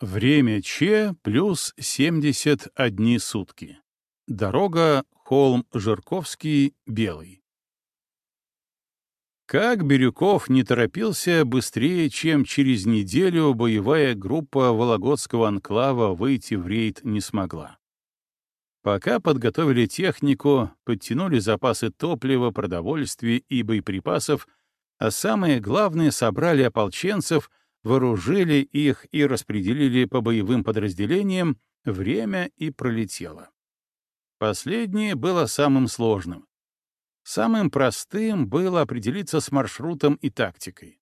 Время Че плюс 71 сутки. Дорога холм Жирковский, Белый. Как Бирюков не торопился, быстрее, чем через неделю боевая группа Вологодского анклава выйти в рейд не смогла. Пока подготовили технику, подтянули запасы топлива, продовольствия и боеприпасов, а самое главное — собрали ополченцев, вооружили их и распределили по боевым подразделениям, время и пролетело. Последнее было самым сложным. Самым простым было определиться с маршрутом и тактикой.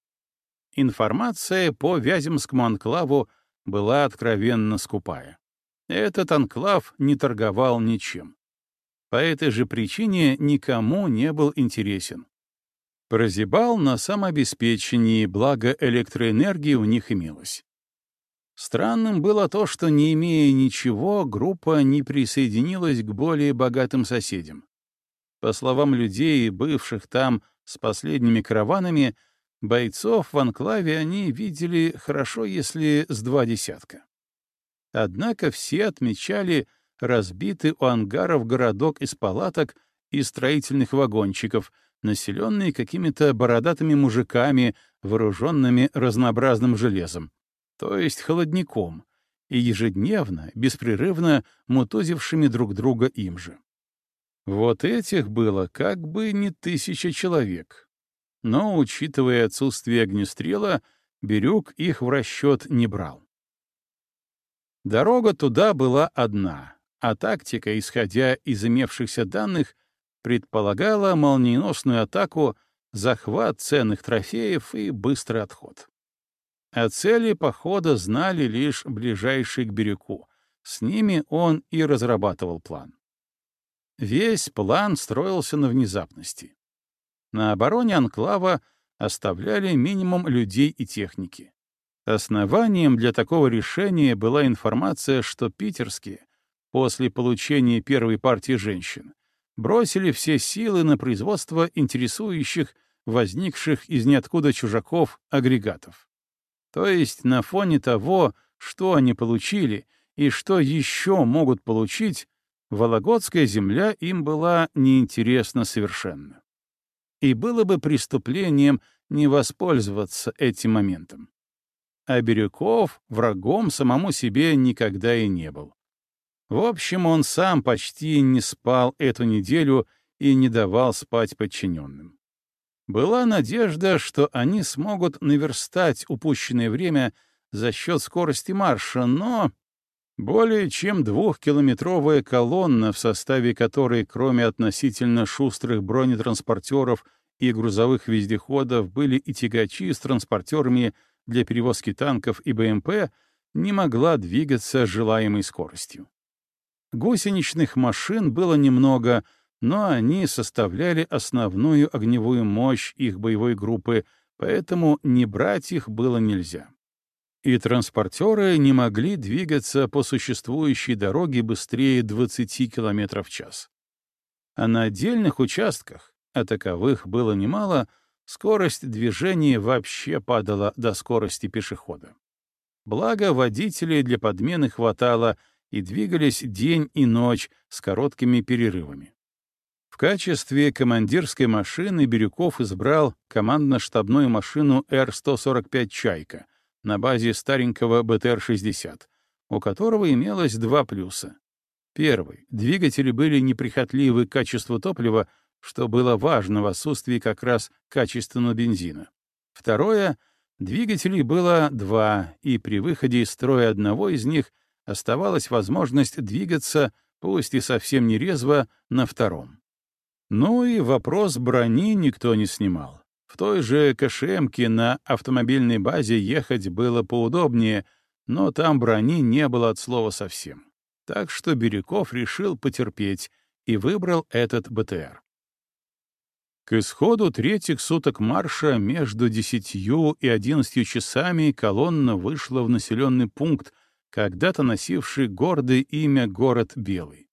Информация по Вяземскому анклаву была откровенно скупая. Этот анклав не торговал ничем. По этой же причине никому не был интересен. Прозябал на самообеспечении, благо электроэнергии у них имелось. Странным было то, что, не имея ничего, группа не присоединилась к более богатым соседям. По словам людей, бывших там с последними караванами, бойцов в анклаве они видели хорошо, если с два десятка. Однако все отмечали разбитый у ангаров городок из палаток и строительных вагончиков, населенный какими-то бородатыми мужиками, вооруженными разнообразным железом, то есть холодником, и ежедневно, беспрерывно мутузившими друг друга им же. Вот этих было как бы не тысяча человек. Но, учитывая отсутствие огнестрела, Бирюк их в расчет не брал. Дорога туда была одна, а тактика, исходя из имевшихся данных, предполагала молниеносную атаку, захват ценных трофеев и быстрый отход. О цели похода знали лишь ближайшие к Бирюку. С ними он и разрабатывал план. Весь план строился на внезапности. На обороне анклава оставляли минимум людей и техники. Основанием для такого решения была информация, что питерские, после получения первой партии женщин, бросили все силы на производство интересующих, возникших из ниоткуда чужаков, агрегатов. То есть на фоне того, что они получили и что еще могут получить, Вологодская земля им была неинтересна совершенно. И было бы преступлением не воспользоваться этим моментом. А Бирюков врагом самому себе никогда и не был. В общем, он сам почти не спал эту неделю и не давал спать подчиненным. Была надежда, что они смогут наверстать упущенное время за счет скорости марша, но более чем двухкилометровая колонна, в составе которой, кроме относительно шустрых бронетранспортеров и грузовых вездеходов, были и тягачи с транспортерами для перевозки танков и БМП, не могла двигаться желаемой скоростью. Гусеничных машин было немного, но они составляли основную огневую мощь их боевой группы, поэтому не брать их было нельзя и транспортеры не могли двигаться по существующей дороге быстрее 20 км в час. А на отдельных участках, а таковых было немало, скорость движения вообще падала до скорости пешехода. Благо, водителей для подмены хватало и двигались день и ночь с короткими перерывами. В качестве командирской машины Бирюков избрал командно-штабную машину Р-145 «Чайка», на базе старенького БТР-60, у которого имелось два плюса. Первый — двигатели были неприхотливы к качеству топлива, что было важно в отсутствии как раз качественного бензина. Второе — двигателей было два, и при выходе из строя одного из них оставалась возможность двигаться, пусть и совсем не резво, на втором. Ну и вопрос брони никто не снимал. В той же КШМке на автомобильной базе ехать было поудобнее, но там брони не было от слова совсем. Так что Бирюков решил потерпеть и выбрал этот БТР. К исходу третьих суток марша между десятью и одиннадцатью часами колонна вышла в населенный пункт, когда-то носивший гордое имя город Белый.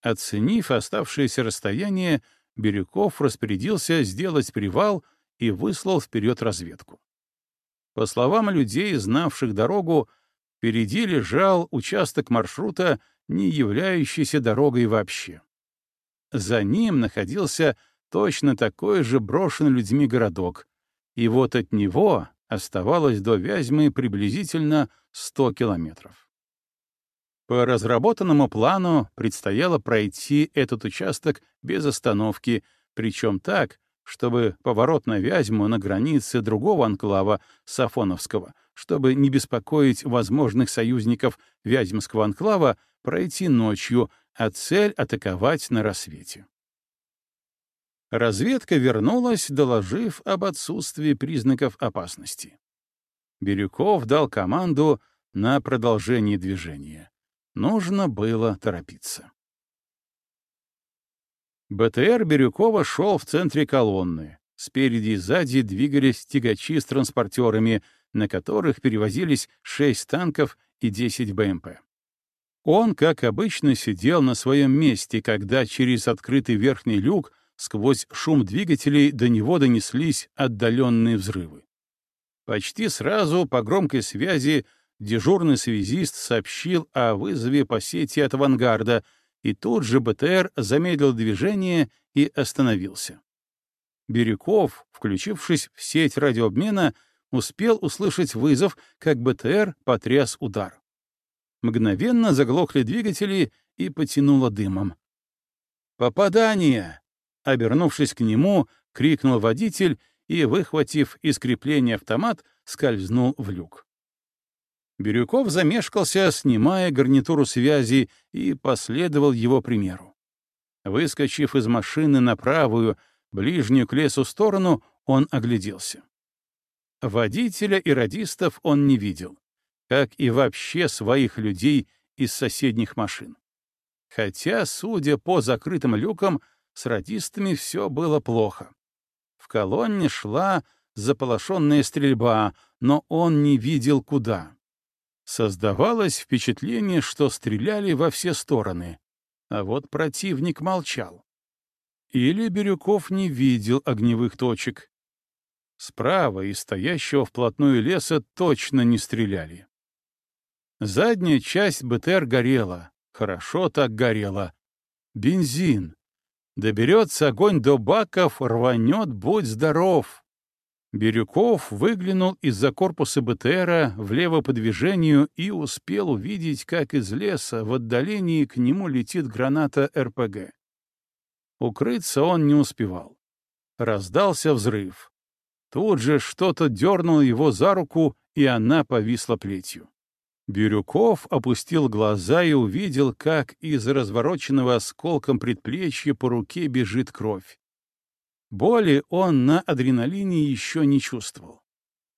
Оценив оставшееся расстояние, Бирюков распорядился сделать привал и выслал вперед разведку. По словам людей, знавших дорогу, Впереди лежал участок маршрута, не являющийся дорогой вообще. За ним находился точно такой же брошенный людьми городок, и вот от него оставалось до Вязьмы приблизительно 100 километров. По разработанному плану предстояло пройти этот участок без остановки, причем так, чтобы поворот на Вязьму на границе другого анклава, Сафоновского, чтобы не беспокоить возможных союзников Вяземского анклава, пройти ночью, а цель — атаковать на рассвете. Разведка вернулась, доложив об отсутствии признаков опасности. Бирюков дал команду на продолжение движения. Нужно было торопиться. БТР Бирюкова шел в центре колонны. Спереди и сзади двигались тягачи с транспортерами, на которых перевозились шесть танков и 10 БМП. Он, как обычно, сидел на своем месте, когда через открытый верхний люк сквозь шум двигателей до него донеслись отдаленные взрывы. Почти сразу по громкой связи дежурный связист сообщил о вызове по сети от авангарда — и тут же БТР замедлил движение и остановился. Бирюков, включившись в сеть радиообмена, успел услышать вызов, как БТР потряс удар. Мгновенно заглохли двигатели и потянуло дымом. «Попадание!» — обернувшись к нему, крикнул водитель и, выхватив из крепления автомат, скользнул в люк. Бирюков замешкался, снимая гарнитуру связи, и последовал его примеру. Выскочив из машины на правую, ближнюю к лесу сторону, он огляделся. Водителя и радистов он не видел, как и вообще своих людей из соседних машин. Хотя, судя по закрытым люкам, с радистами все было плохо. Колонне шла заполошенная стрельба, но он не видел куда. Создавалось впечатление, что стреляли во все стороны, а вот противник молчал. Или Бирюков не видел огневых точек. Справа и стоящего вплотную леса точно не стреляли. Задняя часть БТР горела, хорошо так горела. Бензин. Доберется огонь до баков, рванет, будь здоров. Бирюков выглянул из-за корпуса БТРа влево по движению и успел увидеть, как из леса в отдалении к нему летит граната РПГ. Укрыться он не успевал. Раздался взрыв. Тут же что-то дернуло его за руку, и она повисла плетью. Бирюков опустил глаза и увидел, как из развороченного осколком предплечья по руке бежит кровь. Боли он на адреналине еще не чувствовал.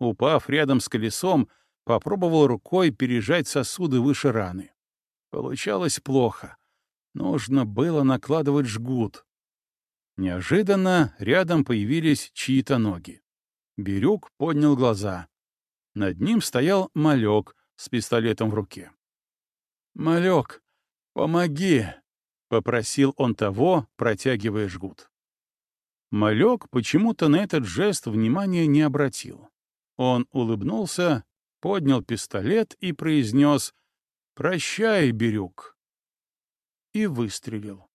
Упав рядом с колесом, попробовал рукой пережать сосуды выше раны. Получалось плохо. Нужно было накладывать жгут. Неожиданно рядом появились чьи-то ноги. Бирюк поднял глаза. Над ним стоял малек с пистолетом в руке. «Малек, помоги!» — попросил он того, протягивая жгут. Малек почему-то на этот жест внимания не обратил. Он улыбнулся, поднял пистолет и произнес «Прощай, Бирюк» и выстрелил.